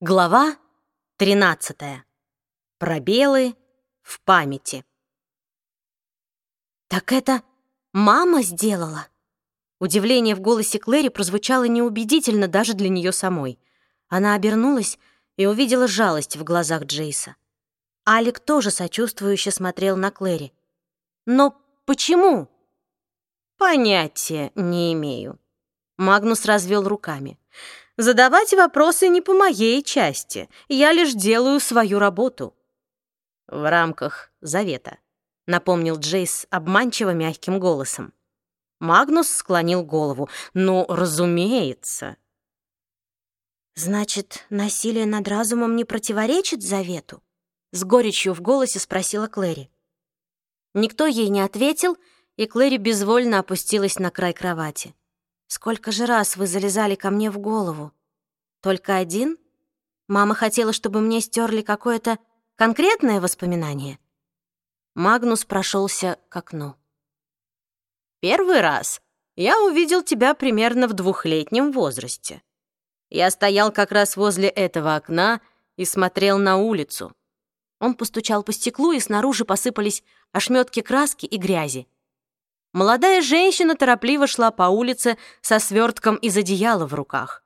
Глава 13. Пробелы в памяти. «Так это мама сделала?» Удивление в голосе Клэри прозвучало неубедительно даже для нее самой. Она обернулась и увидела жалость в глазах Джейса. Алик тоже сочувствующе смотрел на Клэри. «Но почему?» «Понятия не имею». Магнус развел руками. Задавать вопросы не по моей части. Я лишь делаю свою работу. В рамках завета, напомнил Джейс обманчиво мягким голосом. Магнус склонил голову. Ну, разумеется. Значит, насилие над разумом не противоречит завету? С горечью в голосе спросила Клэри. Никто ей не ответил, и Клэри безвольно опустилась на край кровати. Сколько же раз вы залезали ко мне в голову? Только один? Мама хотела, чтобы мне стерли какое-то конкретное воспоминание? Магнус прошелся к окну. Первый раз я увидел тебя примерно в двухлетнем возрасте. Я стоял как раз возле этого окна и смотрел на улицу. Он постучал по стеклу, и снаружи посыпались ошметки краски и грязи. Молодая женщина торопливо шла по улице со свертком из одеяла в руках.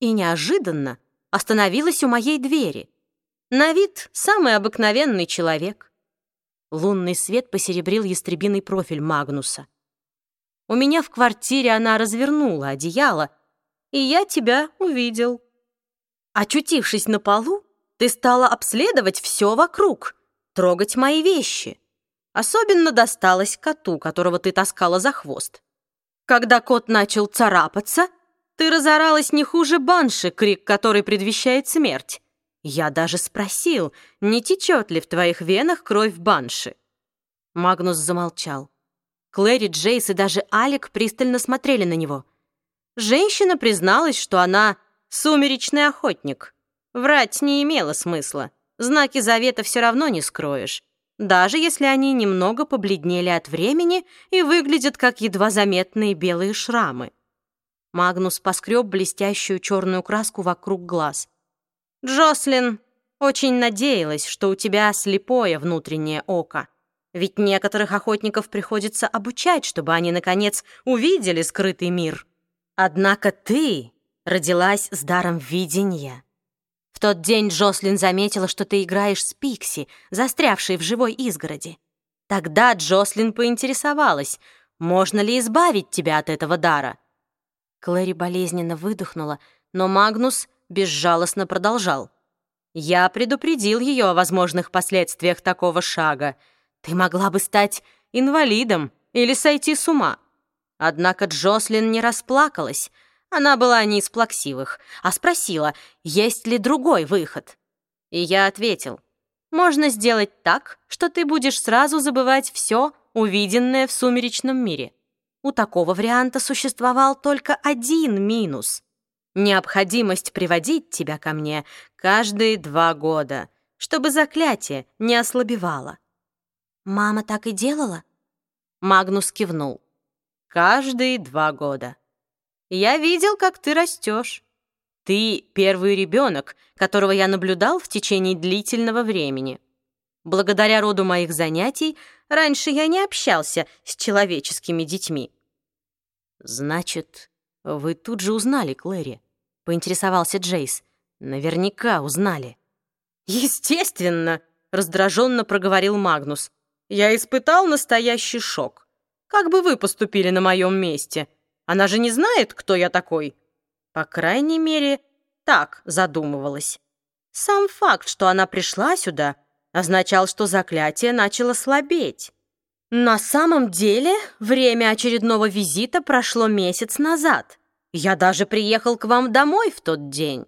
И неожиданно остановилась у моей двери. На вид самый обыкновенный человек. Лунный свет посеребрил ястребиный профиль Магнуса. У меня в квартире она развернула одеяло, и я тебя увидел. Очутившись на полу, ты стала обследовать все вокруг, трогать мои вещи. Особенно досталось коту, которого ты таскала за хвост. Когда кот начал царапаться, ты разоралась не хуже банши, крик который предвещает смерть. Я даже спросил, не течет ли в твоих венах кровь банши. Магнус замолчал. Клэри, Джейс и даже Алик пристально смотрели на него. Женщина призналась, что она сумеречный охотник. Врать не имело смысла. Знаки завета все равно не скроешь даже если они немного побледнели от времени и выглядят как едва заметные белые шрамы. Магнус поскреб блестящую черную краску вокруг глаз. «Джослин очень надеялась, что у тебя слепое внутреннее око. Ведь некоторых охотников приходится обучать, чтобы они, наконец, увидели скрытый мир. Однако ты родилась с даром видения». В тот день Джослин заметила, что ты играешь с Пикси, застрявшей в живой изгороди. Тогда Джослин поинтересовалась, можно ли избавить тебя от этого дара. Клэри болезненно выдохнула, но Магнус безжалостно продолжал. «Я предупредил ее о возможных последствиях такого шага. Ты могла бы стать инвалидом или сойти с ума». Однако Джослин не расплакалась, она была не из плаксивых, а спросила, есть ли другой выход. И я ответил, можно сделать так, что ты будешь сразу забывать все, увиденное в сумеречном мире. У такого варианта существовал только один минус. Необходимость приводить тебя ко мне каждые два года, чтобы заклятие не ослабевало. «Мама так и делала?» Магнус кивнул. «Каждые два года». Я видел, как ты растешь. Ты первый ребенок, которого я наблюдал в течение длительного времени. Благодаря роду моих занятий раньше я не общался с человеческими детьми. Значит, вы тут же узнали Клэри? Поинтересовался Джейс. Наверняка узнали. Естественно, раздраженно проговорил Магнус. Я испытал настоящий шок. Как бы вы поступили на моем месте? Она же не знает, кто я такой. По крайней мере, так задумывалась. Сам факт, что она пришла сюда, означал, что заклятие начало слабеть. На самом деле, время очередного визита прошло месяц назад. Я даже приехал к вам домой в тот день.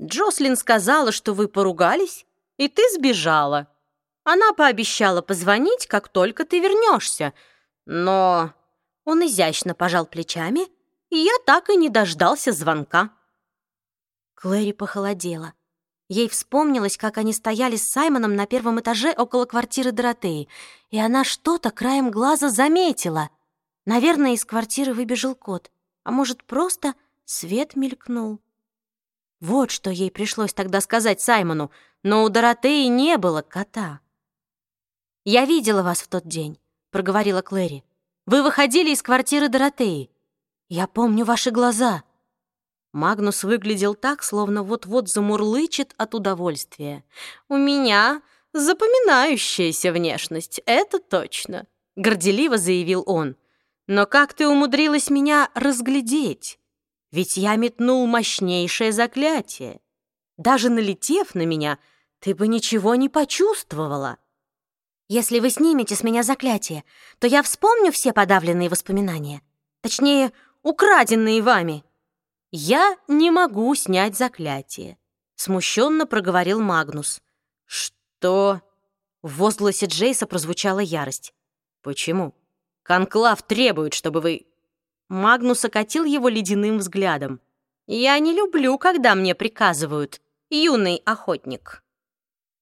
Джослин сказала, что вы поругались, и ты сбежала. Она пообещала позвонить, как только ты вернешься, но он изящно пожал плечами, и я так и не дождался звонка. Клэри похолодела. Ей вспомнилось, как они стояли с Саймоном на первом этаже около квартиры Доротеи, и она что-то краем глаза заметила. Наверное, из квартиры выбежал кот, а может, просто свет мелькнул. Вот что ей пришлось тогда сказать Саймону, но у Доротеи не было кота. «Я видела вас в тот день», — проговорила Клэри. «Вы выходили из квартиры Доротеи. Я помню ваши глаза». Магнус выглядел так, словно вот-вот замурлычет от удовольствия. «У меня запоминающаяся внешность, это точно», — горделиво заявил он. «Но как ты умудрилась меня разглядеть? Ведь я метнул мощнейшее заклятие. Даже налетев на меня, ты бы ничего не почувствовала». «Если вы снимете с меня заклятие, то я вспомню все подавленные воспоминания. Точнее, украденные вами», «Я не могу снять заклятие», — смущенно проговорил Магнус. «Что?» В возгласе Джейса прозвучала ярость. «Почему? Конклав требует, чтобы вы...» Магнус окатил его ледяным взглядом. «Я не люблю, когда мне приказывают, юный охотник».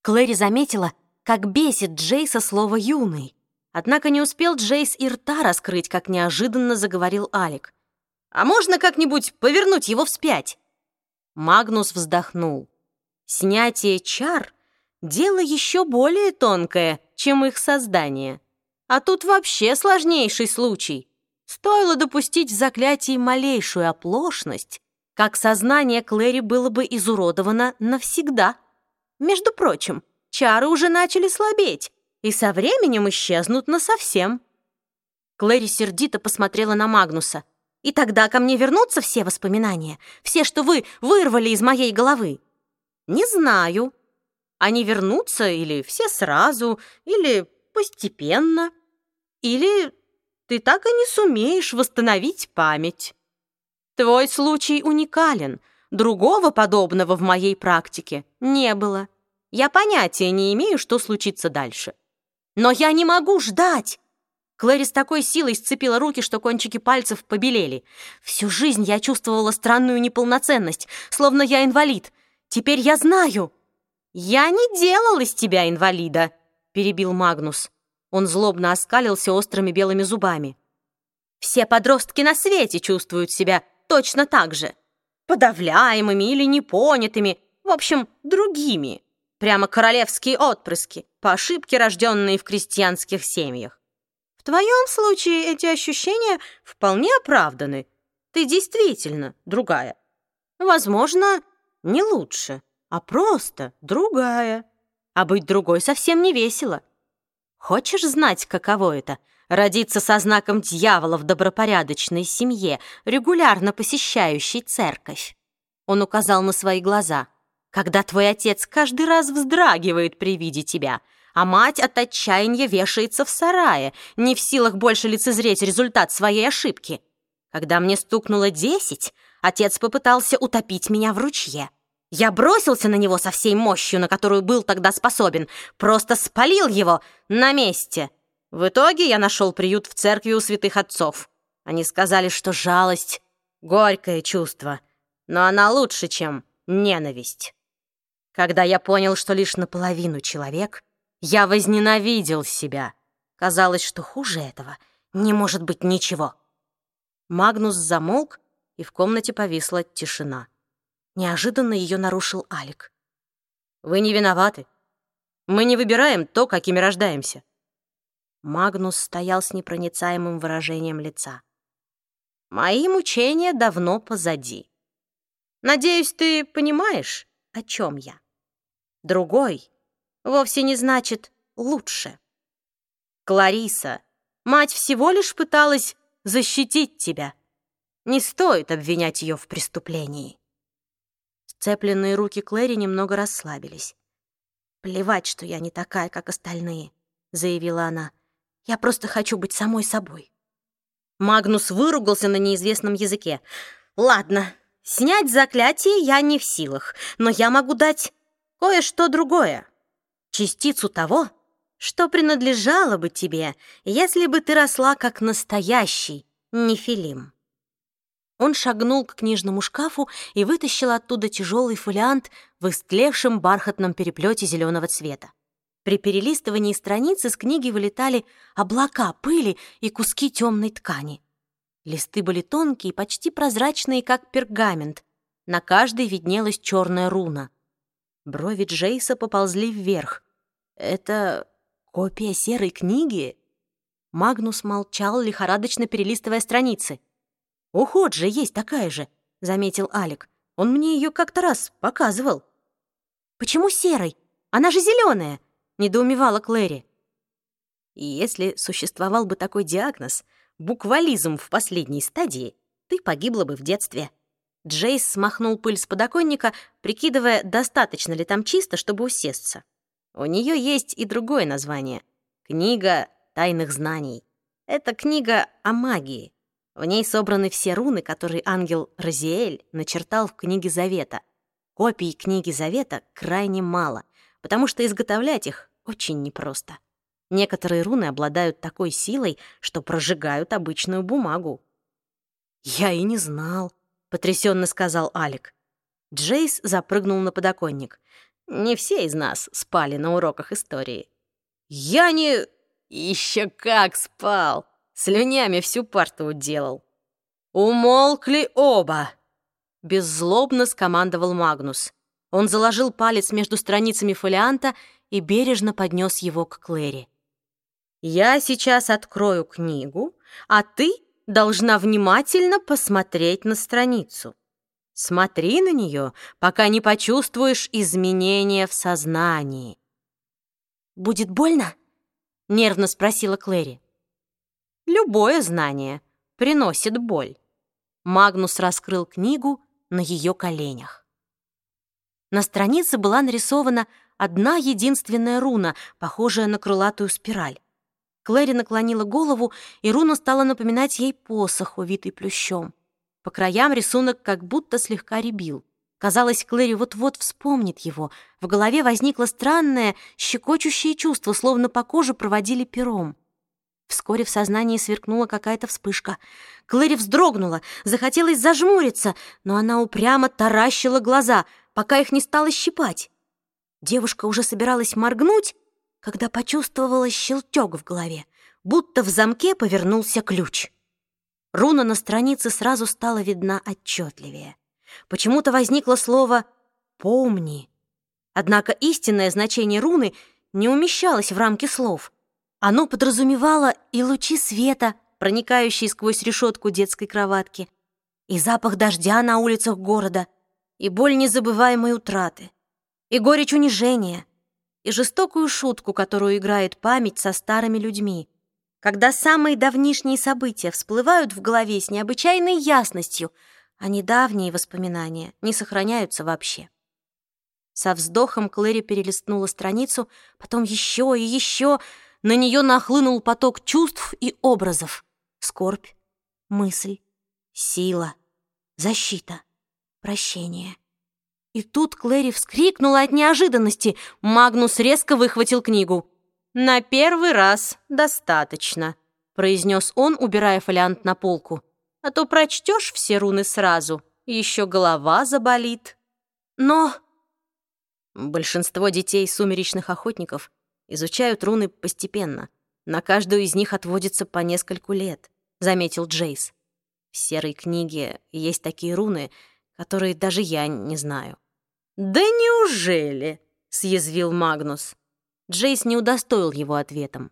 Клэри заметила, как бесит Джейса слово «юный». Однако не успел Джейс и рта раскрыть, как неожиданно заговорил Алик. А можно как-нибудь повернуть его вспять?» Магнус вздохнул. «Снятие чар — дело еще более тонкое, чем их создание. А тут вообще сложнейший случай. Стоило допустить в заклятии малейшую оплошность, как сознание Клэри было бы изуродовано навсегда. Между прочим, чары уже начали слабеть и со временем исчезнут насовсем». Клэри сердито посмотрела на Магнуса. И тогда ко мне вернутся все воспоминания, все, что вы вырвали из моей головы? Не знаю. Они вернутся или все сразу, или постепенно. Или ты так и не сумеешь восстановить память. Твой случай уникален. Другого подобного в моей практике не было. Я понятия не имею, что случится дальше. Но я не могу ждать. Клэри с такой силой сцепила руки, что кончики пальцев побелели. Всю жизнь я чувствовала странную неполноценность, словно я инвалид. Теперь я знаю. «Я не делал из тебя инвалида», — перебил Магнус. Он злобно оскалился острыми белыми зубами. «Все подростки на свете чувствуют себя точно так же. Подавляемыми или непонятыми, в общем, другими. Прямо королевские отпрыски, по ошибке рожденные в крестьянских семьях. В твоем случае эти ощущения вполне оправданы. Ты действительно другая. Возможно, не лучше, а просто другая. А быть другой совсем не весело. Хочешь знать, каково это — родиться со знаком дьявола в добропорядочной семье, регулярно посещающей церковь? Он указал на свои глаза. Когда твой отец каждый раз вздрагивает при виде тебя — а мать от отчаяния вешается в сарае, не в силах больше лицезреть результат своей ошибки. Когда мне стукнуло десять, отец попытался утопить меня в ручье. Я бросился на него со всей мощью, на которую был тогда способен, просто спалил его на месте. В итоге я нашел приют в церкви у святых отцов. Они сказали, что жалость — горькое чувство, но она лучше, чем ненависть. Когда я понял, что лишь наполовину человек — я возненавидел себя. Казалось, что хуже этого не может быть ничего. Магнус замолк, и в комнате повисла тишина. Неожиданно ее нарушил Алик. «Вы не виноваты. Мы не выбираем то, какими рождаемся». Магнус стоял с непроницаемым выражением лица. «Мои мучения давно позади. Надеюсь, ты понимаешь, о чем я. Другой, вовсе не значит «лучше». Клариса, мать всего лишь пыталась защитить тебя. Не стоит обвинять ее в преступлении. Сцепленные руки Клэри немного расслабились. «Плевать, что я не такая, как остальные», — заявила она. «Я просто хочу быть самой собой». Магнус выругался на неизвестном языке. «Ладно, снять заклятие я не в силах, но я могу дать кое-что другое частицу того, что принадлежало бы тебе, если бы ты росла как настоящий нефилим. Он шагнул к книжному шкафу и вытащил оттуда тяжелый фолиант в истлевшем бархатном переплете зеленого цвета. При перелистывании страниц из книги вылетали облака пыли и куски темной ткани. Листы были тонкие, почти прозрачные, как пергамент. На каждой виднелась черная руна. Брови Джейса поползли вверх. «Это копия серой книги?» Магнус молчал, лихорадочно перелистывая страницы. «Уход же есть такая же», — заметил Алик. «Он мне ее как-то раз показывал». «Почему серой? Она же зеленая!» — недоумевала Клэри. И если существовал бы такой диагноз, буквализм в последней стадии, ты погибла бы в детстве. Джейс смахнул пыль с подоконника, прикидывая, достаточно ли там чисто, чтобы усесться. У нее есть и другое название — «Книга тайных знаний». Это книга о магии. В ней собраны все руны, которые ангел Розиэль начертал в книге Завета. Копий книги Завета крайне мало, потому что изготовлять их очень непросто. Некоторые руны обладают такой силой, что прожигают обычную бумагу. «Я и не знал», — потрясенно сказал Алик. Джейс запрыгнул на подоконник. «Не все из нас спали на уроках истории». «Я не...» «Еще как спал! Слюнями всю парту уделал». «Умолкли оба!» Беззлобно скомандовал Магнус. Он заложил палец между страницами фолианта и бережно поднес его к Клэри. «Я сейчас открою книгу, а ты должна внимательно посмотреть на страницу. Смотри на нее, пока не почувствуешь изменения в сознании». «Будет больно?» — нервно спросила Клэри. «Любое знание приносит боль». Магнус раскрыл книгу на ее коленях. На странице была нарисована одна единственная руна, похожая на крылатую спираль. Клэри наклонила голову, и руна стала напоминать ей посох, увитый плющом. По краям рисунок как будто слегка ребил. Казалось, Клэри вот-вот вспомнит его. В голове возникло странное, щекочущее чувство, словно по коже проводили пером. Вскоре в сознании сверкнула какая-то вспышка. Клэри вздрогнула, захотелось зажмуриться, но она упрямо таращила глаза, пока их не стало щипать. Девушка уже собиралась моргнуть, когда почувствовала щелчок в голове, будто в замке повернулся ключ. Руна на странице сразу стала видна отчетливее. Почему-то возникло слово «помни». Однако истинное значение руны не умещалось в рамки слов — оно подразумевало и лучи света, проникающие сквозь решетку детской кроватки, и запах дождя на улицах города, и боль незабываемой утраты, и горечь унижения, и жестокую шутку, которую играет память со старыми людьми, когда самые давнишние события всплывают в голове с необычайной ясностью, а недавние воспоминания не сохраняются вообще. Со вздохом Клэри перелистнула страницу, потом еще и еще, на нее нахлынул поток чувств и образов. Скорбь, мысль, сила, защита, прощение. И тут Клэри вскрикнула от неожиданности. Магнус резко выхватил книгу. «На первый раз достаточно», — произнес он, убирая фолиант на полку. «А то прочтешь все руны сразу, еще голова заболит». Но... Большинство детей сумеречных охотников изучают руны постепенно. На каждую из них отводится по нескольку лет», — заметил Джейс. «В серой книге есть такие руны, которые даже я не знаю». «Да неужели?» — съязвил Магнус. Джейс не удостоил его ответом.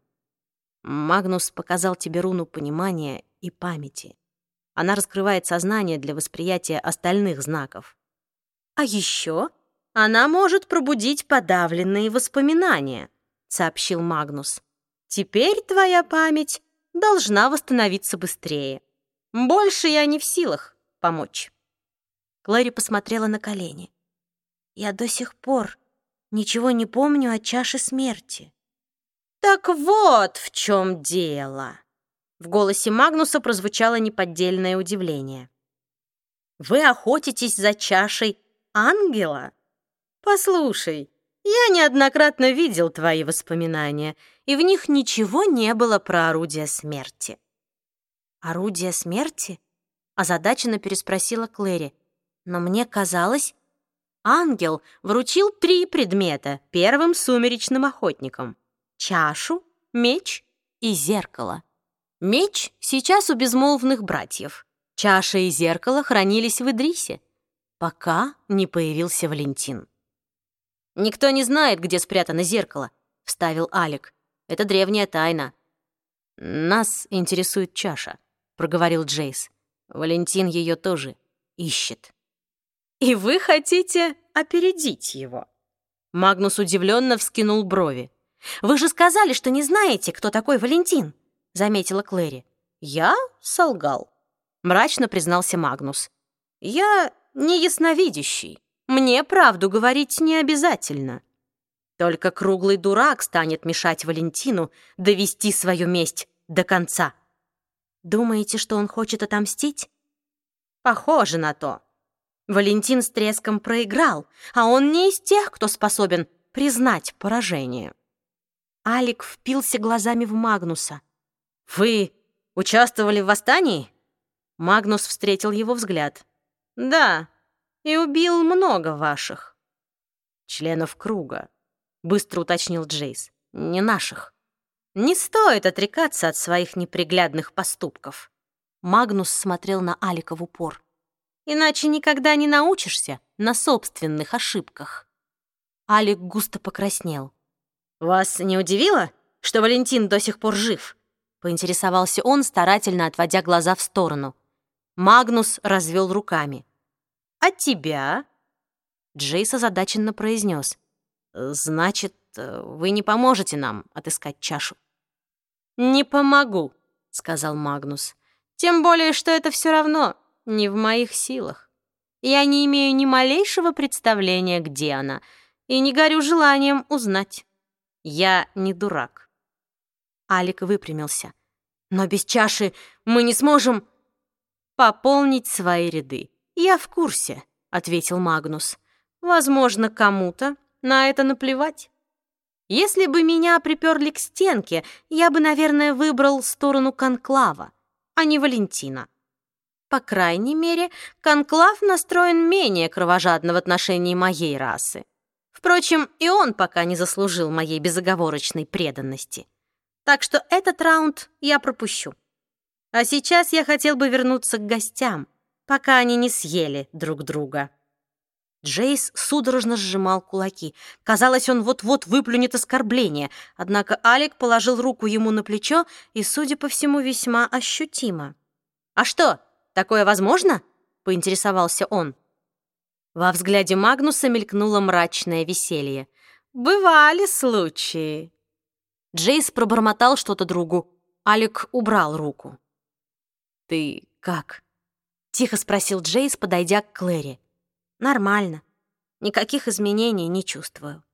«Магнус показал тебе руну понимания и памяти. Она раскрывает сознание для восприятия остальных знаков. А еще она может пробудить подавленные воспоминания», — сообщил Магнус. «Теперь твоя память должна восстановиться быстрее. Больше я не в силах помочь». Клэри посмотрела на колени. «Я до сих пор ничего не помню о чаше смерти». «Так вот в чем дело!» В голосе Магнуса прозвучало неподдельное удивление. «Вы охотитесь за чашей ангела? Послушай, я неоднократно видел твои воспоминания, и в них ничего не было про орудие смерти». «Орудие смерти?» — озадаченно переспросила Клэри. «Но мне казалось...» Ангел вручил три предмета первым сумеречным охотникам. Чашу, меч и зеркало. Меч сейчас у безмолвных братьев. Чаша и зеркало хранились в Идрисе. пока не появился Валентин. «Никто не знает, где спрятано зеркало», — вставил Алик. «Это древняя тайна». «Нас интересует чаша», — проговорил Джейс. «Валентин ее тоже ищет». «И вы хотите опередить его?» Магнус удивленно вскинул брови. «Вы же сказали, что не знаете, кто такой Валентин», — заметила Клэри. «Я солгал», — мрачно признался Магнус. «Я не ясновидящий. Мне правду говорить не обязательно. Только круглый дурак станет мешать Валентину довести свою месть до конца. Думаете, что он хочет отомстить? Похоже на то. Валентин с треском проиграл, а он не из тех, кто способен признать поражение. Алик впился глазами в Магнуса. «Вы участвовали в восстании?» Магнус встретил его взгляд. «Да, и убил много ваших». «Членов круга», — быстро уточнил Джейс. «Не наших». «Не стоит отрекаться от своих неприглядных поступков». Магнус смотрел на Алика в упор иначе никогда не научишься на собственных ошибках. Алик густо покраснел. «Вас не удивило, что Валентин до сих пор жив?» Поинтересовался он, старательно отводя глаза в сторону. Магнус развел руками. «А тебя?» Джейс озадаченно произнес. «Значит, вы не поможете нам отыскать чашу?» «Не помогу», — сказал Магнус. «Тем более, что это все равно не в моих силах. Я не имею ни малейшего представления, где она, и не горю желанием узнать. Я не дурак. Алик выпрямился. Но без чаши мы не сможем пополнить свои ряды. Я в курсе, ответил Магнус. Возможно, кому-то на это наплевать. Если бы меня приперли к стенке, я бы, наверное, выбрал сторону Конклава, а не Валентина. По крайней мере, Конклав настроен менее кровожадно в отношении моей расы. Впрочем, и он пока не заслужил моей безоговорочной преданности. Так что этот раунд я пропущу. А сейчас я хотел бы вернуться к гостям, пока они не съели друг друга. Джейс судорожно сжимал кулаки. Казалось, он вот-вот выплюнет оскорбление, однако Алик положил руку ему на плечо и, судя по всему, весьма ощутимо. «А что, Такое возможно?» — поинтересовался он. Во взгляде Магнуса мелькнуло мрачное веселье. «Бывали случаи». Джейс пробормотал что-то другу. Алик убрал руку. «Ты как?» — тихо спросил Джейс, подойдя к Клэри. «Нормально. Никаких изменений не чувствую».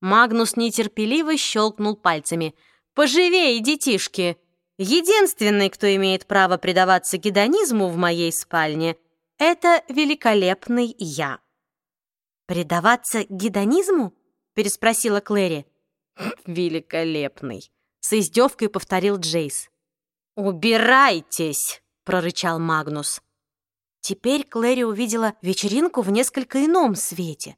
Магнус нетерпеливо щелкнул пальцами. «Поживей, детишки! Единственный, кто имеет право предаваться гедонизму в моей спальне, это великолепный я». «Предаваться гедонизму?» — переспросила Клэри. «Великолепный», — с издевкой повторил Джейс. «Убирайтесь!» — прорычал Магнус. Теперь Клэри увидела вечеринку в несколько ином свете.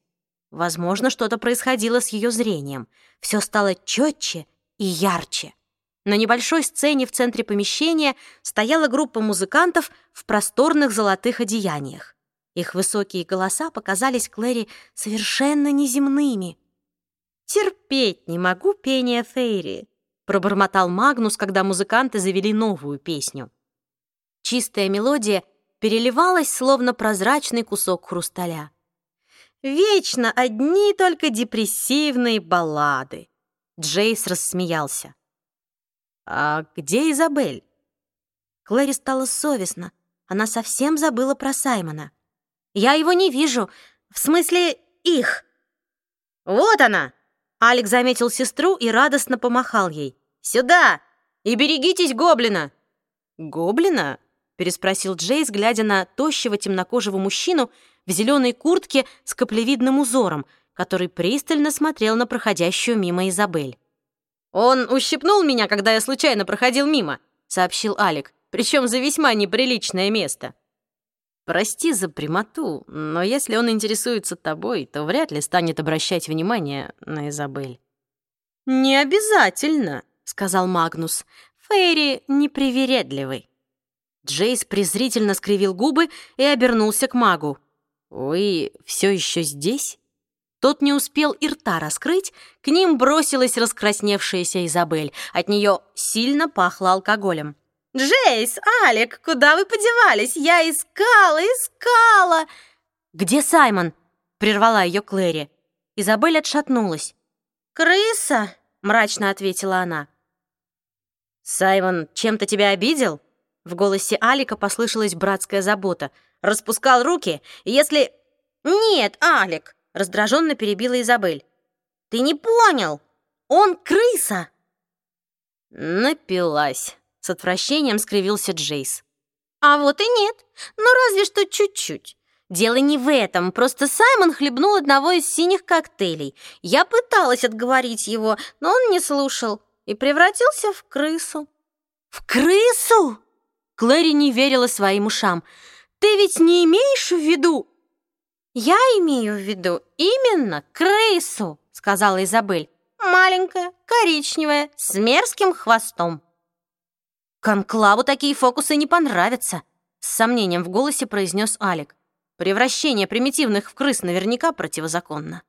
Возможно, что-то происходило с ее зрением. Все стало четче и ярче. На небольшой сцене в центре помещения стояла группа музыкантов в просторных золотых одеяниях. Их высокие голоса показались Клэри совершенно неземными. «Терпеть не могу пение Фейри», — пробормотал Магнус, когда музыканты завели новую песню. Чистая мелодия переливалась, словно прозрачный кусок хрусталя. «Вечно одни только депрессивные баллады», — Джейс рассмеялся. «А где Изабель?» Клэри стало совестно. Она совсем забыла про Саймона. «Я его не вижу. В смысле, их!» «Вот она!» Алекс заметил сестру и радостно помахал ей. «Сюда! И берегитесь гоблина!» «Гоблина?» — переспросил Джейс, глядя на тощего темнокожего мужчину в зеленой куртке с каплевидным узором, который пристально смотрел на проходящую мимо Изабель. «Он ущипнул меня, когда я случайно проходил мимо», — сообщил Алик, «причем за весьма неприличное место». «Прости за прямоту, но если он интересуется тобой, то вряд ли станет обращать внимание на Изабель». «Не обязательно», — сказал Магнус. «Фейри непривередливый». Джейс презрительно скривил губы и обернулся к магу. вы все еще здесь?» Тот не успел и рта раскрыть, к ним бросилась раскрасневшаяся Изабель. От нее сильно пахло алкоголем. «Джейс, Алек, куда вы подевались? Я искала, искала!» «Где Саймон?» — прервала ее Клэри. Изабель отшатнулась. «Крыса!» — мрачно ответила она. «Саймон чем-то тебя обидел?» В голосе Алика послышалась братская забота. «Распускал руки? Если...» «Нет, Алик!» — раздраженно перебила Изабель. «Ты не понял! Он крыса!» «Напилась!» С отвращением скривился Джейс. «А вот и нет. Ну, разве что чуть-чуть. Дело не в этом, просто Саймон хлебнул одного из синих коктейлей. Я пыталась отговорить его, но он не слушал и превратился в крысу». «В крысу?» Клэри не верила своим ушам. «Ты ведь не имеешь в виду...» «Я имею в виду именно крысу», — сказала Изабель. «Маленькая, коричневая, с мерзким хвостом». «Конклаву такие фокусы не понравятся», — с сомнением в голосе произнес Алик. «Превращение примитивных в крыс наверняка противозаконно».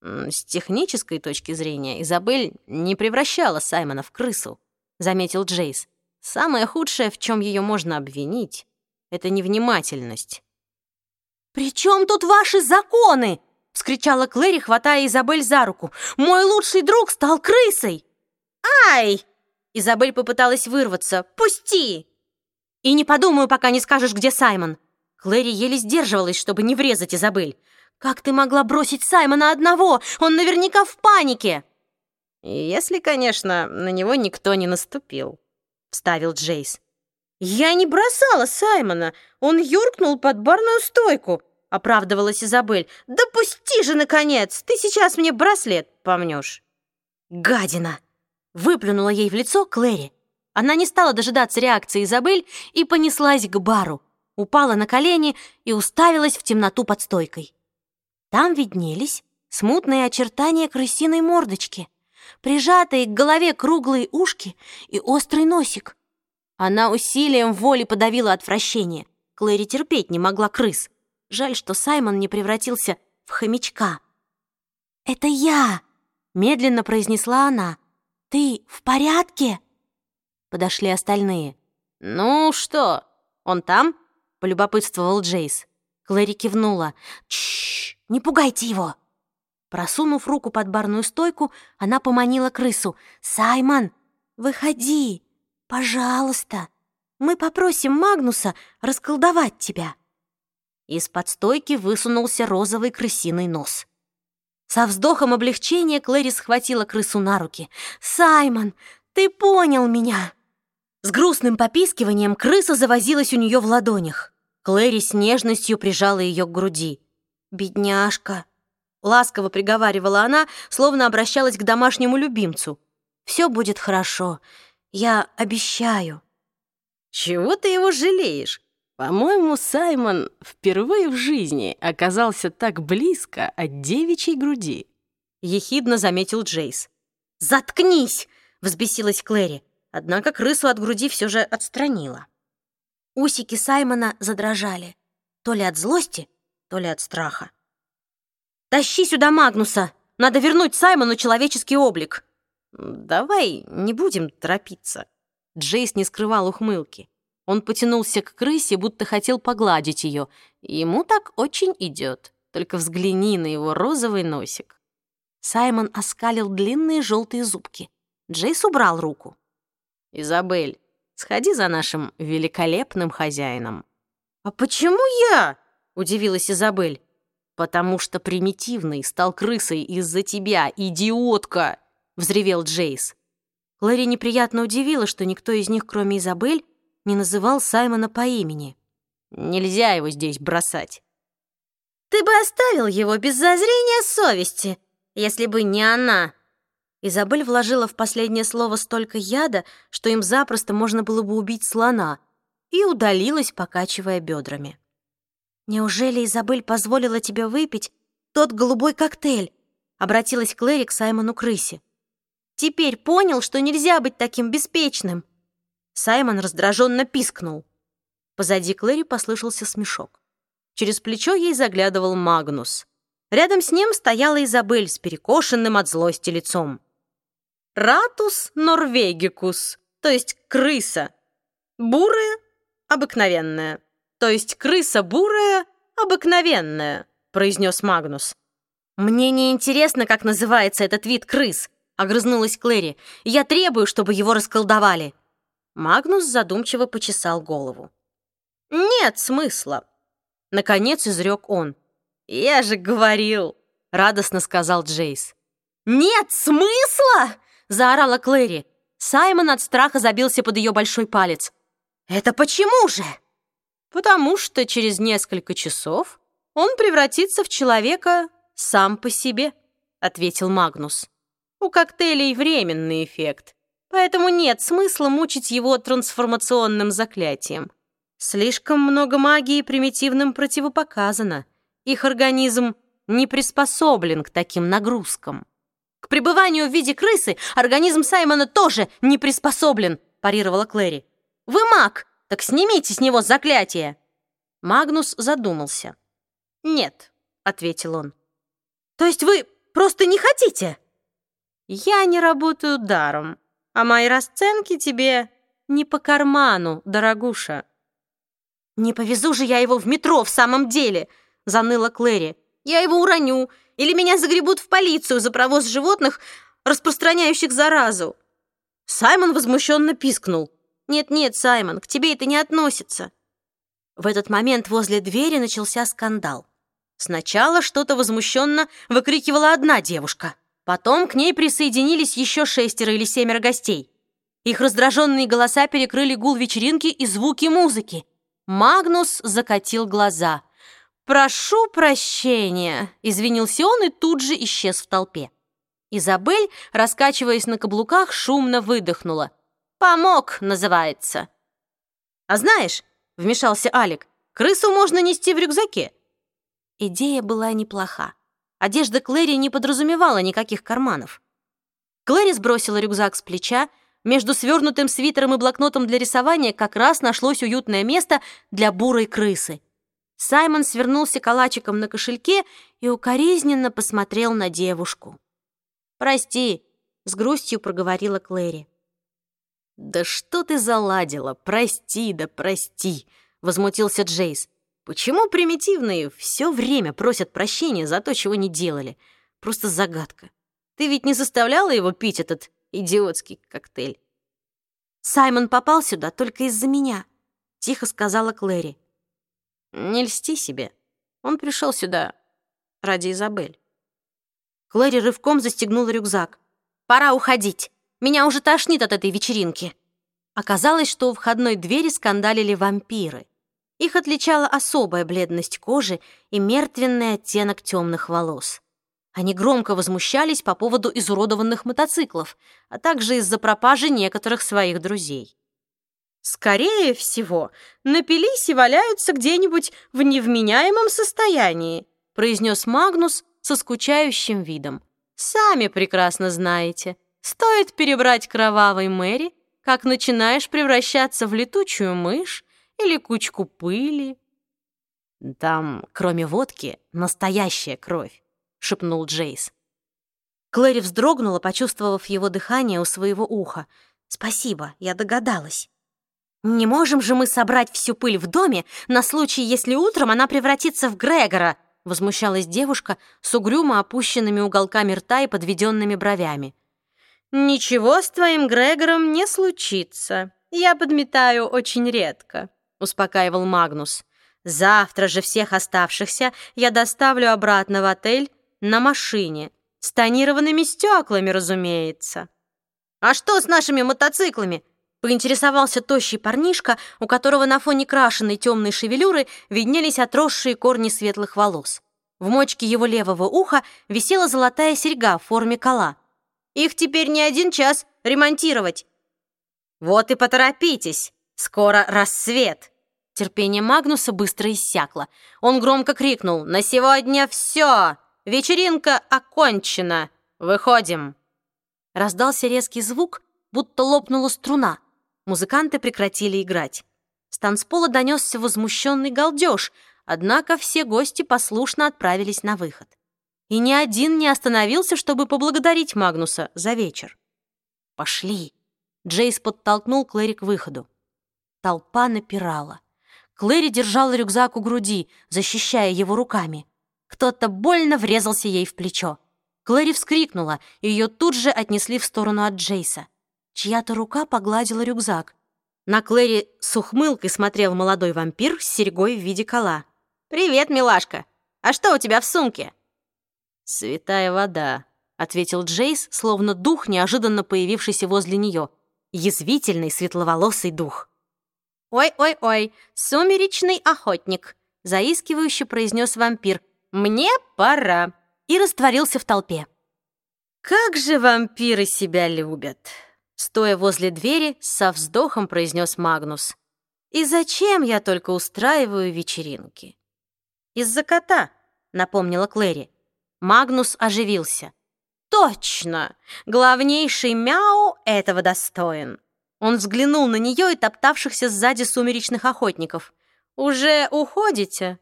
«С технической точки зрения Изабель не превращала Саймона в крысу», — заметил Джейс. «Самое худшее, в чем ее можно обвинить, — это невнимательность». «При чем тут ваши законы?» — вскричала Клэри, хватая Изабель за руку. «Мой лучший друг стал крысой!» «Ай!» Изабель попыталась вырваться. «Пусти!» «И не подумаю, пока не скажешь, где Саймон». Клэри еле сдерживалась, чтобы не врезать Изабель. «Как ты могла бросить Саймона одного? Он наверняка в панике!» «Если, конечно, на него никто не наступил», — вставил Джейс. «Я не бросала Саймона. Он юркнул под барную стойку», — оправдывалась Изабель. «Да пусти же, наконец! Ты сейчас мне браслет помнешь». «Гадина!» Выплюнула ей в лицо Клэри. Она не стала дожидаться реакции Изабель и понеслась к бару, упала на колени и уставилась в темноту под стойкой. Там виднелись смутные очертания крысиной мордочки, прижатые к голове круглые ушки и острый носик. Она усилием воли подавила отвращение. Клэри терпеть не могла крыс. Жаль, что Саймон не превратился в хомячка. «Это я!» — медленно произнесла она. «Ты в порядке?» Подошли остальные. «Ну что, он там?» — полюбопытствовал Джейс. Клэри кивнула. «Чш, не пугайте его!» Просунув руку под барную стойку, она поманила крысу. «Саймон, выходи, пожалуйста. Мы попросим Магнуса расколдовать тебя». Из-под стойки высунулся розовый крысиный нос. Со вздохом облегчения Клэри схватила крысу на руки. «Саймон, ты понял меня!» С грустным попискиванием крыса завозилась у нее в ладонях. Клэри с нежностью прижала ее к груди. «Бедняжка!» Ласково приговаривала она, словно обращалась к домашнему любимцу. «Все будет хорошо. Я обещаю». «Чего ты его жалеешь? По-моему, Саймон впервые в жизни оказался так близко от девичьей груди. Ехидно заметил Джейс. «Заткнись!» — взбесилась Клэри. Однако крысу от груди все же отстранила. Усики Саймона задрожали. То ли от злости, то ли от страха. «Тащи сюда Магнуса! Надо вернуть Саймону человеческий облик!» «Давай не будем торопиться». Джейс не скрывал ухмылки. Он потянулся к крысе, будто хотел погладить ее. Ему так очень идет. Только взгляни на его розовый носик. Саймон оскалил длинные желтые зубки. Джейс убрал руку. «Изабель, сходи за нашим великолепным хозяином». «А почему я?» — удивилась Изабель. «Потому что примитивный стал крысой из-за тебя, идиотка!» — взревел Джейс. Лэри неприятно удивила, что никто из них, кроме Изабель, не называл Саймона по имени. Нельзя его здесь бросать. «Ты бы оставил его без зазрения совести, если бы не она!» Изабель вложила в последнее слово столько яда, что им запросто можно было бы убить слона, и удалилась, покачивая бедрами. «Неужели Изабель позволила тебе выпить тот голубой коктейль?» — обратилась Клэри к Саймону Крысе. «Теперь понял, что нельзя быть таким беспечным!» Саймон раздраженно пискнул. Позади Клэри послышался смешок. Через плечо ей заглядывал Магнус. Рядом с ним стояла Изабель с перекошенным от злости лицом. «Ратус норвегикус», то есть крыса. Бурая — обыкновенная, то есть крыса бурая — обыкновенная, произнес Магнус. «Мне не интересно, как называется этот вид крыс», — огрызнулась Клэри. «Я требую, чтобы его расколдовали». Магнус задумчиво почесал голову. «Нет смысла», — наконец изрек он. «Я же говорил», — радостно сказал Джейс. «Нет смысла!» — заорала Клэри. Саймон от страха забился под ее большой палец. «Это почему же?» «Потому что через несколько часов он превратится в человека сам по себе», — ответил Магнус. «У коктейлей временный эффект, поэтому нет смысла мучить его трансформационным заклятием. Слишком много магии примитивным противопоказано. Их организм не приспособлен к таким нагрузкам». «К пребыванию в виде крысы организм Саймона тоже не приспособлен», — парировала Клэри. «Вы маг, так снимите с него заклятие!» Магнус задумался. «Нет», — ответил он. «То есть вы просто не хотите?» «Я не работаю даром, а мои расценки тебе не по карману, дорогуша». «Не повезу же я его в метро в самом деле!» — заныла Клэри. «Я его уроню, или меня загребут в полицию за провоз животных, распространяющих заразу». Саймон возмущенно пискнул. «Нет-нет, Саймон, к тебе это не относится». В этот момент возле двери начался скандал. Сначала что-то возмущенно выкрикивала одна девушка. Потом к ней присоединились еще шестеро или семеро гостей. Их раздраженные голоса перекрыли гул вечеринки и звуки музыки. Магнус закатил глаза. «Прошу прощения», — извинился он и тут же исчез в толпе. Изабель, раскачиваясь на каблуках, шумно выдохнула. «Помог» называется. «А знаешь», — вмешался Алик, «крысу можно нести в рюкзаке. Идея была неплоха. Одежда Клэри не подразумевала никаких карманов. Клэри сбросила рюкзак с плеча, между свернутым свитером и блокнотом для рисования как раз нашлось уютное место для бурой крысы. Саймон свернулся калачиком на кошельке и укоризненно посмотрел на девушку. «Прости», — с грустью проговорила Клэри. «Да что ты заладила? Прости, да прости!» — возмутился Джейс. Почему примитивные все время просят прощения за то, чего не делали? Просто загадка. Ты ведь не заставляла его пить этот идиотский коктейль? Саймон попал сюда только из-за меня, тихо сказала Клэри. Не льсти себе. Он пришел сюда ради Изабель. Клэри рывком застегнула рюкзак. Пора уходить. Меня уже тошнит от этой вечеринки. Оказалось, что у входной двери скандалили вампиры. Их отличала особая бледность кожи и мертвенный оттенок темных волос. Они громко возмущались по поводу изуродованных мотоциклов, а также из-за пропажи некоторых своих друзей. «Скорее всего, напились и валяются где-нибудь в невменяемом состоянии», произнес Магнус со скучающим видом. «Сами прекрасно знаете, стоит перебрать кровавой Мэри, как начинаешь превращаться в летучую мышь или кучку пыли. «Там, кроме водки, настоящая кровь», — шепнул Джейс. Клэри вздрогнула, почувствовав его дыхание у своего уха. «Спасибо, я догадалась». «Не можем же мы собрать всю пыль в доме на случай, если утром она превратится в Грегора», возмущалась девушка с угрюмо опущенными уголками рта и подведенными бровями. «Ничего с твоим Грегором не случится. Я подметаю очень редко», успокаивал Магнус. «Завтра же всех оставшихся я доставлю обратно в отель на машине. С тонированными стеклами, разумеется». «А что с нашими мотоциклами?» поинтересовался тощий парнишка, у которого на фоне крашеной темной шевелюры виднелись отросшие корни светлых волос. В мочке его левого уха висела золотая серьга в форме кола. «Их теперь не один час ремонтировать». «Вот и поторопитесь, скоро рассвет!» Терпение Магнуса быстро иссякло. Он громко крикнул «На сегодня все! Вечеринка окончена! Выходим!» Раздался резкий звук, будто лопнула струна. Музыканты прекратили играть. С танцпола донесся возмущенный галдеж, однако все гости послушно отправились на выход. И ни один не остановился, чтобы поблагодарить Магнуса за вечер. «Пошли!» Джейс подтолкнул Клэри к выходу. Толпа напирала. Клэри держала рюкзак у груди, защищая его руками. Кто-то больно врезался ей в плечо. Клэри вскрикнула, и ее тут же отнесли в сторону от Джейса. Чья-то рука погладила рюкзак. На Клэри с ухмылкой смотрел молодой вампир с серьгой в виде кола. «Привет, милашка! А что у тебя в сумке?» «Святая вода», — ответил Джейс, словно дух, неожиданно появившийся возле нее. Язвительный светловолосый дух. «Ой-ой-ой, сумеречный охотник», — заискивающе произнес вампир. «Мне пора» и растворился в толпе. «Как же вампиры себя любят!» Стоя возле двери, со вздохом произнес Магнус. «И зачем я только устраиваю вечеринки?» «Из-за кота», — напомнила Клэри. Магнус оживился. «Точно! Главнейший Мяу этого достоин!» Он взглянул на нее и топтавшихся сзади сумеречных охотников. «Уже уходите?»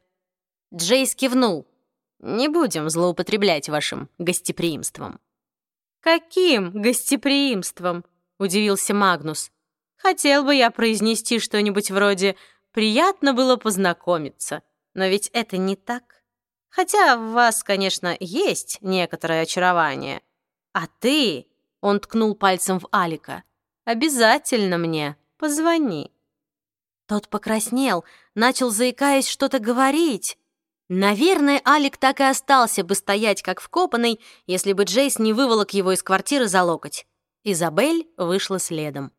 Джейс кивнул. Не будем злоупотреблять вашим гостеприимством». «Каким гостеприимством?» — удивился Магнус. «Хотел бы я произнести что-нибудь вроде «приятно было познакомиться», но ведь это не так. Хотя в вас, конечно, есть некоторое очарование. А ты, — он ткнул пальцем в Алика, — обязательно мне позвони». Тот покраснел, начал, заикаясь, что-то говорить, Наверное, Алик так и остался бы стоять как вкопанный, если бы Джейс не выволок его из квартиры за локоть. Изабель вышла следом.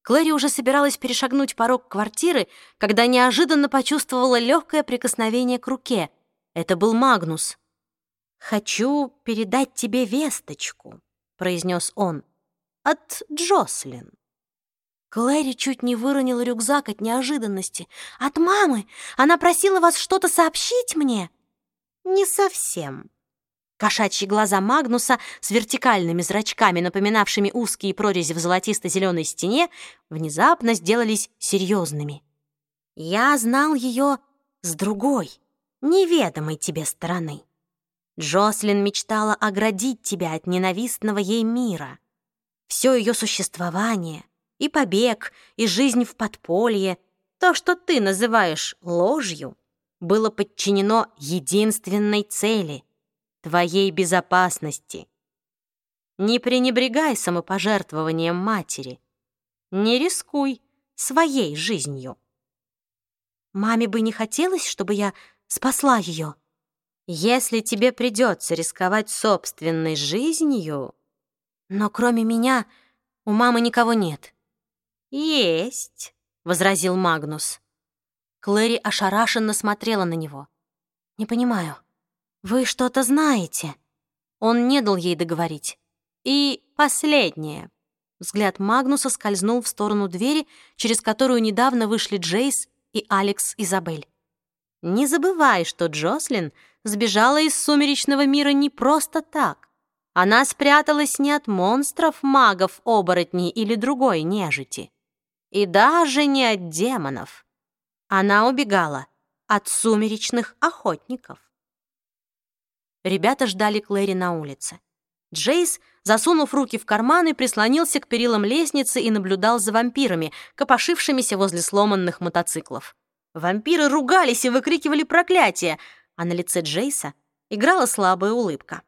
Клэри уже собиралась перешагнуть порог квартиры, когда неожиданно почувствовала легкое прикосновение к руке. Это был Магнус. «Хочу передать тебе весточку», — произнес он, — «от Джослин». Клэри чуть не выронила рюкзак от неожиданности. «От мамы! Она просила вас что-то сообщить мне?» «Не совсем». Кошачьи глаза Магнуса с вертикальными зрачками, напоминавшими узкие прорези в золотисто-зеленой стене, внезапно сделались серьезными. «Я знал ее с другой, неведомой тебе стороны. Джослин мечтала оградить тебя от ненавистного ей мира. Все ее существование — и побег, и жизнь в подполье, то, что ты называешь ложью, было подчинено единственной цели — твоей безопасности. Не пренебрегай самопожертвованием матери. Не рискуй своей жизнью. Маме бы не хотелось, чтобы я спасла ее. Если тебе придется рисковать собственной жизнью... Но кроме меня у мамы никого нет. «Есть», — возразил Магнус. Клэри ошарашенно смотрела на него. «Не понимаю. Вы что-то знаете?» Он не дал ей договорить. «И последнее». Взгляд Магнуса скользнул в сторону двери, через которую недавно вышли Джейс и Алекс Изабель. «Не забывай, что Джослин сбежала из сумеречного мира не просто так. Она спряталась не от монстров, магов, оборотней или другой нежити и даже не от демонов. Она убегала от сумеречных охотников. Ребята ждали Клэри на улице. Джейс, засунув руки в карманы, прислонился к перилам лестницы и наблюдал за вампирами, копошившимися возле сломанных мотоциклов. Вампиры ругались и выкрикивали проклятия, а на лице Джейса играла слабая улыбка.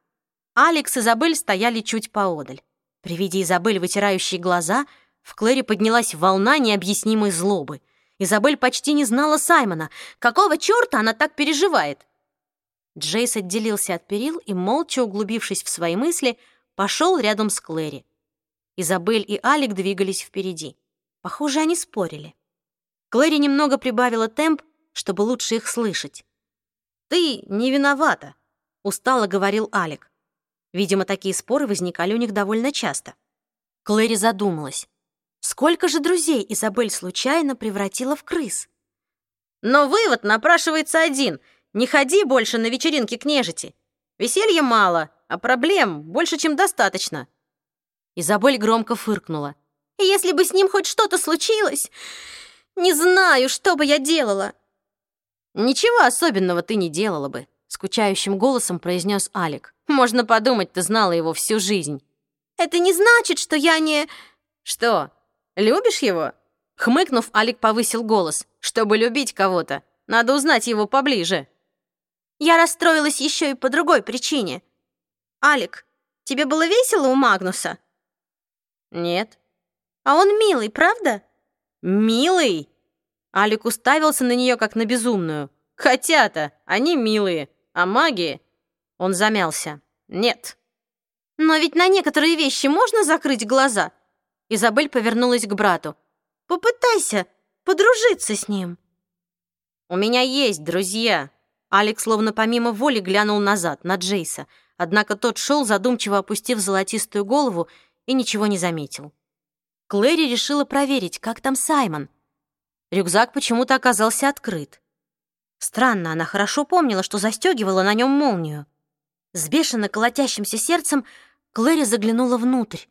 Алекс и Изабель стояли чуть поодаль. При виде Изабель, вытирающей глаза, в Клэри поднялась волна необъяснимой злобы. Изабель почти не знала Саймона. Какого черта она так переживает? Джейс отделился от перил и, молча углубившись в свои мысли, пошел рядом с Клэри. Изабель и Алик двигались впереди. Похоже, они спорили. Клэри немного прибавила темп, чтобы лучше их слышать. «Ты не виновата», — устало говорил Алик. Видимо, такие споры возникали у них довольно часто. Клэри задумалась. Сколько же друзей Изабель случайно превратила в крыс? Но вывод напрашивается один. Не ходи больше на вечеринки к нежити. Веселья мало, а проблем больше, чем достаточно. Изабель громко фыркнула. Если бы с ним хоть что-то случилось, не знаю, что бы я делала. «Ничего особенного ты не делала бы», — скучающим голосом произнес Алик. «Можно подумать, ты знала его всю жизнь». «Это не значит, что я не...» «Что, любишь его?» Хмыкнув, Алик повысил голос. «Чтобы любить кого-то, надо узнать его поближе». «Я расстроилась еще и по другой причине. Алик, тебе было весело у Магнуса?» «Нет». «А он милый, правда?» «Милый?» Алик уставился на нее, как на безумную. «Хотя-то, они милые, а маги...» Он замялся. «Нет». «Но ведь на некоторые вещи можно закрыть глаза?» Изабель повернулась к брату. «Попытайся подружиться с ним». «У меня есть друзья». Алекс словно помимо воли глянул назад, на Джейса, однако тот шел, задумчиво опустив золотистую голову, и ничего не заметил. Клэри решила проверить, как там Саймон — Рюкзак почему-то оказался открыт. Странно, она хорошо помнила, что застегивала на нем молнию. С бешено колотящимся сердцем Клэри заглянула внутрь.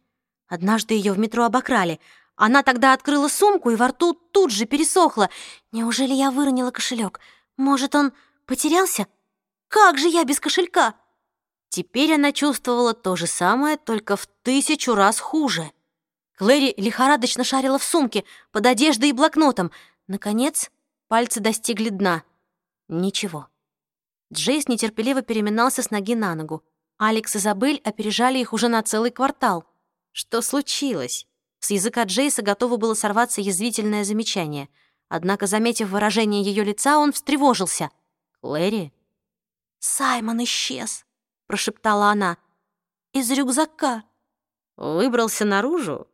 Однажды ее в метро обокрали. Она тогда открыла сумку, и во рту тут же пересохло. Неужели я выронила кошелек? Может, он потерялся? Как же я без кошелька? Теперь она чувствовала то же самое, только в тысячу раз хуже. Клэри лихорадочно шарила в сумке, под одеждой и блокнотом. Наконец, пальцы достигли дна. Ничего. Джейс нетерпеливо переминался с ноги на ногу. Алекс и Забель опережали их уже на целый квартал. Что случилось? С языка Джейса готово было сорваться язвительное замечание. Однако, заметив выражение ее лица, он встревожился. «Клэри?» «Саймон исчез», — прошептала она. «Из рюкзака». «Выбрался наружу?»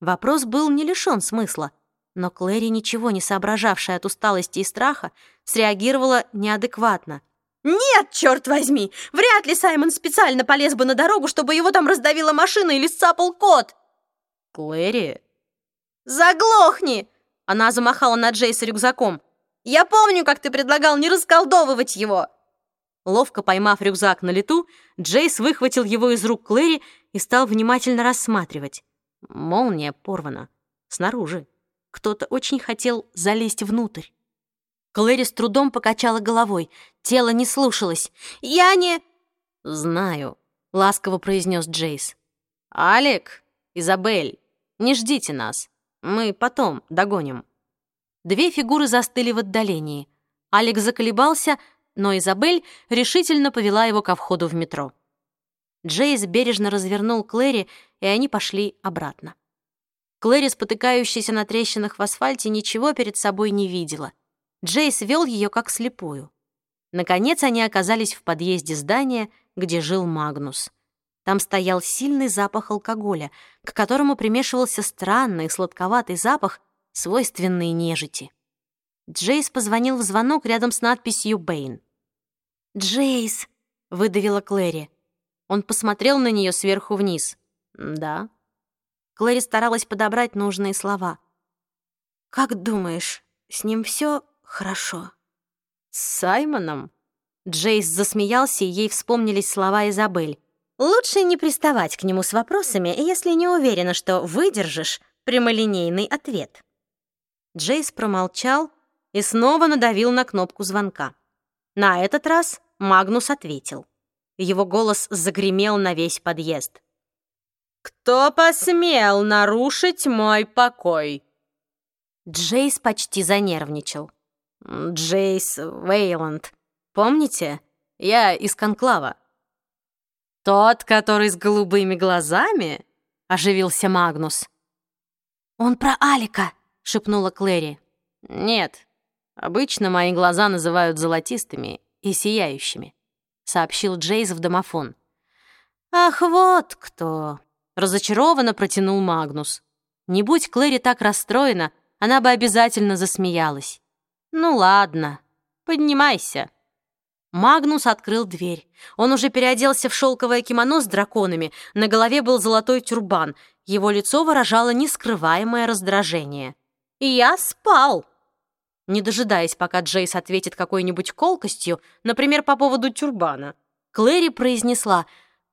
Вопрос был не лишён смысла, но Клэри, ничего не соображавшая от усталости и страха, среагировала неадекватно. «Нет, черт возьми! Вряд ли Саймон специально полез бы на дорогу, чтобы его там раздавила машина или сцапал кот!» «Клэри?» «Заглохни!» Она замахала на Джейса рюкзаком. «Я помню, как ты предлагал не расколдовывать его!» Ловко поймав рюкзак на лету, Джейс выхватил его из рук Клэри и стал внимательно рассматривать. Молния порвана. Снаружи. Кто-то очень хотел залезть внутрь. Клэри с трудом покачала головой. Тело не слушалось. «Я не...» «Знаю», — ласково произнес Джейс. «Алек, Изабель, не ждите нас. Мы потом догоним». Две фигуры застыли в отдалении. Алек заколебался, но Изабель решительно повела его ко входу в метро. Джейс бережно развернул Клэри, и они пошли обратно. Клэри, спотыкающаяся на трещинах в асфальте, ничего перед собой не видела. Джейс вел ее как слепую. Наконец они оказались в подъезде здания, где жил Магнус. Там стоял сильный запах алкоголя, к которому примешивался странный сладковатый запах, свойственный нежити. Джейс позвонил в звонок рядом с надписью «Бэйн». «Джейс!» — выдавила Клэри. Он посмотрел на нее сверху вниз. «Да». Клэри старалась подобрать нужные слова. «Как думаешь, с ним все хорошо?» «С Саймоном?» Джейс засмеялся, и ей вспомнились слова Изабель. «Лучше не приставать к нему с вопросами, если не уверена, что выдержишь прямолинейный ответ». Джейс промолчал и снова надавил на кнопку звонка. На этот раз Магнус ответил. Его голос загремел на весь подъезд. «Кто посмел нарушить мой покой?» Джейс почти занервничал. «Джейс Вейланд. Помните? Я из Конклава». «Тот, который с голубыми глазами?» — оживился Магнус. «Он про Алика», — шепнула Клэри. «Нет, обычно мои глаза называют золотистыми и сияющими». — сообщил Джейс в домофон. «Ах, вот кто!» — разочарованно протянул Магнус. Не будь Клэри так расстроена, она бы обязательно засмеялась. «Ну ладно, поднимайся». Магнус открыл дверь. Он уже переоделся в шелковое кимоно с драконами, на голове был золотой тюрбан, его лицо выражало нескрываемое раздражение. «Я спал!» не дожидаясь, пока Джейс ответит какой-нибудь колкостью, например, по поводу тюрбана. Клэри произнесла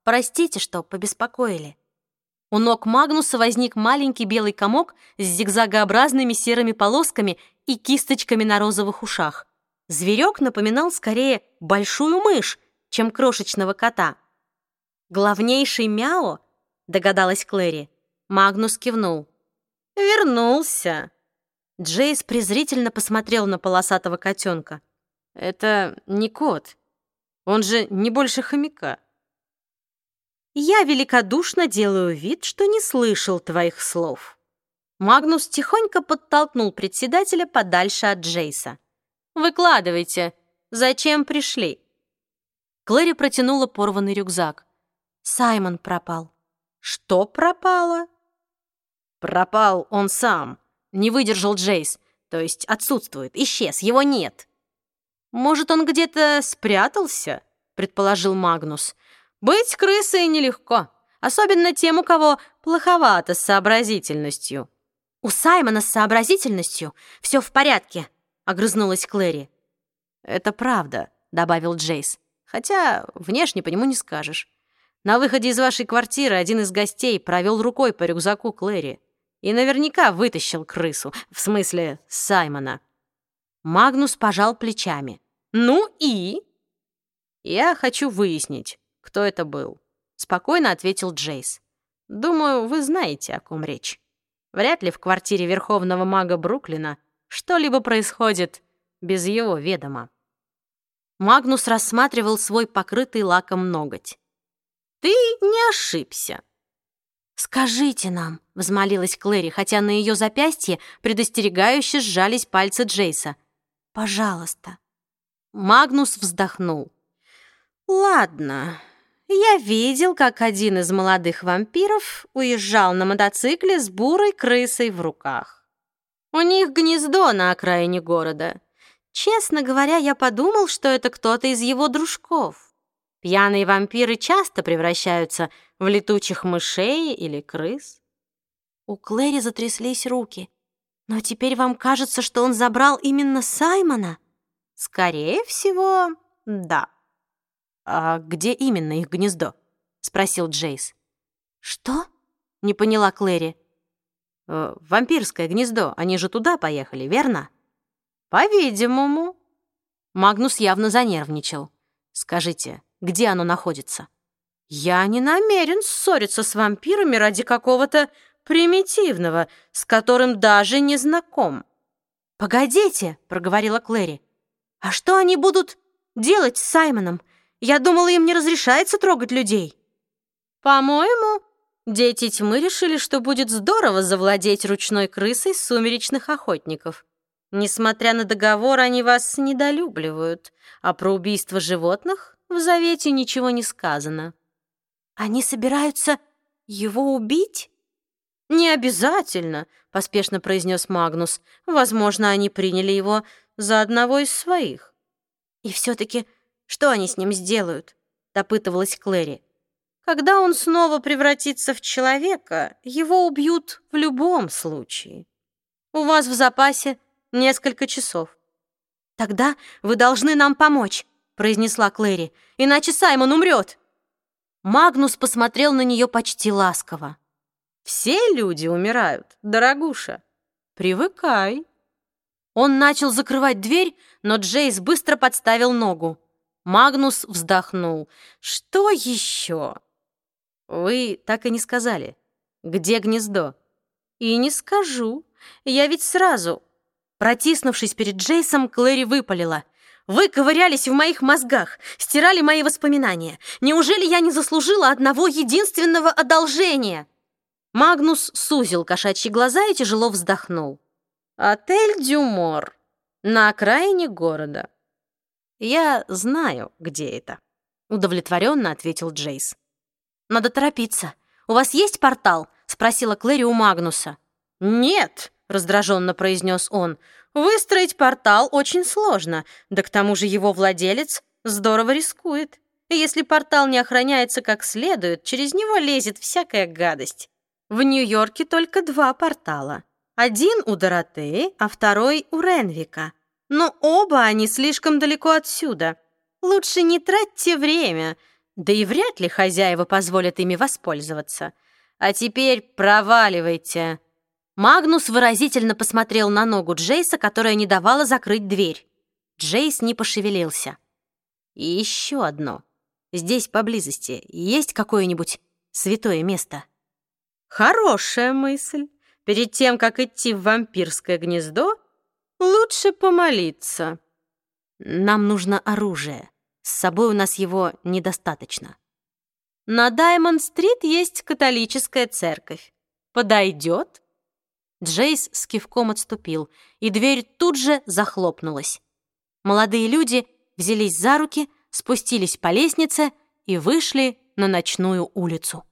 «Простите, что побеспокоили». У ног Магнуса возник маленький белый комок с зигзагообразными серыми полосками и кисточками на розовых ушах. Зверек напоминал скорее большую мышь, чем крошечного кота. «Главнейший Мяо?» — догадалась Клэри. Магнус кивнул. «Вернулся!» Джейс презрительно посмотрел на полосатого котенка. «Это не кот. Он же не больше хомяка». «Я великодушно делаю вид, что не слышал твоих слов». Магнус тихонько подтолкнул председателя подальше от Джейса. «Выкладывайте. Зачем пришли?» Клэри протянула порванный рюкзак. Саймон пропал. «Что пропало?» «Пропал он сам», — не выдержал Джейс. «То есть отсутствует, исчез, его нет». «Может, он где-то спрятался?» — предположил Магнус. «Быть крысой нелегко, особенно тем, у кого плоховато с сообразительностью». «У Саймона с сообразительностью все в порядке», — огрызнулась Клэри. «Это правда», — добавил Джейс. «Хотя внешне по нему не скажешь. На выходе из вашей квартиры один из гостей провел рукой по рюкзаку Клэри и наверняка вытащил крысу, в смысле Саймона». Магнус пожал плечами. «Ну и?» «Я хочу выяснить, кто это был», — спокойно ответил Джейс. «Думаю, вы знаете, о ком речь». Вряд ли в квартире верховного мага Бруклина что-либо происходит без его ведома. Магнус рассматривал свой покрытый лаком ноготь. «Ты не ошибся». «Скажите нам», — взмолилась Клэри, хотя на ее запястье предостерегающе сжались пальцы Джейса. «Пожалуйста». Магнус вздохнул. «Ладно, я видел, как один из молодых вампиров уезжал на мотоцикле с бурой крысой в руках. У них гнездо на окраине города. Честно говоря, я подумал, что это кто-то из его дружков. Пьяные вампиры часто превращаются в летучих мышей или крыс. У Клэри затряслись руки. Но теперь вам кажется, что он забрал именно Саймона? Скорее всего, да. «А где именно их гнездо?» — спросил Джейс. «Что?» — не поняла Клэри. «Э, «Вампирское гнездо. Они же туда поехали, верно?» «По-видимому». Магнус явно занервничал. «Скажите, где оно находится?» «Я не намерен ссориться с вампирами ради какого-то примитивного, с которым даже не знаком». «Погодите», — проговорила Клэри. «А что они будут делать с Саймоном? Я думала, им не разрешается трогать людей». «По-моему, дети тьмы решили, что будет здорово завладеть ручной крысой сумеречных охотников. Несмотря на договор, они вас недолюбливают, а про убийство животных в завете ничего не сказано». «Они собираются его убить?» «Не обязательно», — поспешно произнес Магнус. «Возможно, они приняли его за одного из своих». «И все-таки что они с ним сделают?» — допытывалась Клэри. «Когда он снова превратится в человека, его убьют в любом случае. У вас в запасе несколько часов». «Тогда вы должны нам помочь», — произнесла Клэри, «иначе Саймон умрет». Магнус посмотрел на нее почти ласково. «Все люди умирают, дорогуша. Привыкай». Он начал закрывать дверь, но Джейс быстро подставил ногу. Магнус вздохнул. «Что еще?» «Вы так и не сказали. Где гнездо?» «И не скажу. Я ведь сразу...» Протиснувшись перед Джейсом, Клэри выпалила. «Вы ковырялись в моих мозгах, стирали мои воспоминания. Неужели я не заслужила одного единственного одолжения?» Магнус сузил кошачьи глаза и тяжело вздохнул. «Отель Дюмор на окраине города. «Я знаю, где это», — удовлетворенно ответил Джейс. «Надо торопиться. У вас есть портал?» — спросила Клэри у Магнуса. «Нет», — раздраженно произнес он. «Выстроить портал очень сложно, да к тому же его владелец здорово рискует. Если портал не охраняется как следует, через него лезет всякая гадость. В Нью-Йорке только два портала. Один у Доротеи, а второй у Ренвика но оба они слишком далеко отсюда. Лучше не тратьте время, да и вряд ли хозяева позволят ими воспользоваться. А теперь проваливайте». Магнус выразительно посмотрел на ногу Джейса, которая не давала закрыть дверь. Джейс не пошевелился. «И еще одно. Здесь поблизости есть какое-нибудь святое место?» «Хорошая мысль. Перед тем, как идти в вампирское гнездо, лучше помолиться». «Нам нужно оружие. С собой у нас его недостаточно». «На Даймонд-стрит есть католическая церковь. Подойдет?» Джейс с кивком отступил, и дверь тут же захлопнулась. Молодые люди взялись за руки, спустились по лестнице и вышли на ночную улицу.